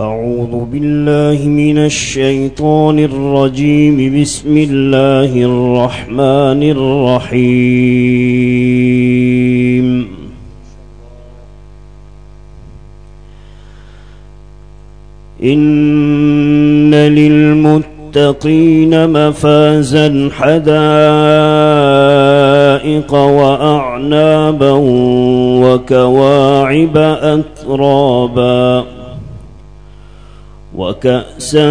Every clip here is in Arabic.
أعوذ بالله من الشيطان الرجيم. بسم الله الرحمن الرحيم. إن للمتقين مفازا حدائق وأعنابا وكواعب أترابا. وكأسا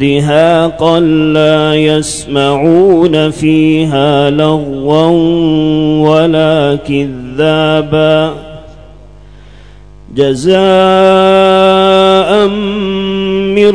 دهاقا لا يسمعون فيها لغوا ولا كذابا. جزاء من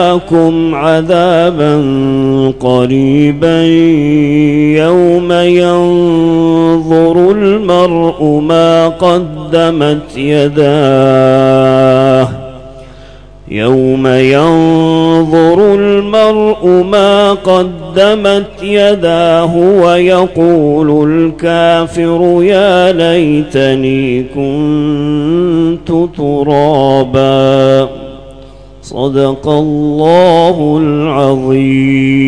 أنذرناكم عذابا قريبا. يوم ينظر المرء ما قدمت يداه. يوم ينظر المرء ما قدمت يداه ويقول الكافر يا ليتني كنت ترابا. صدق الله العظيم.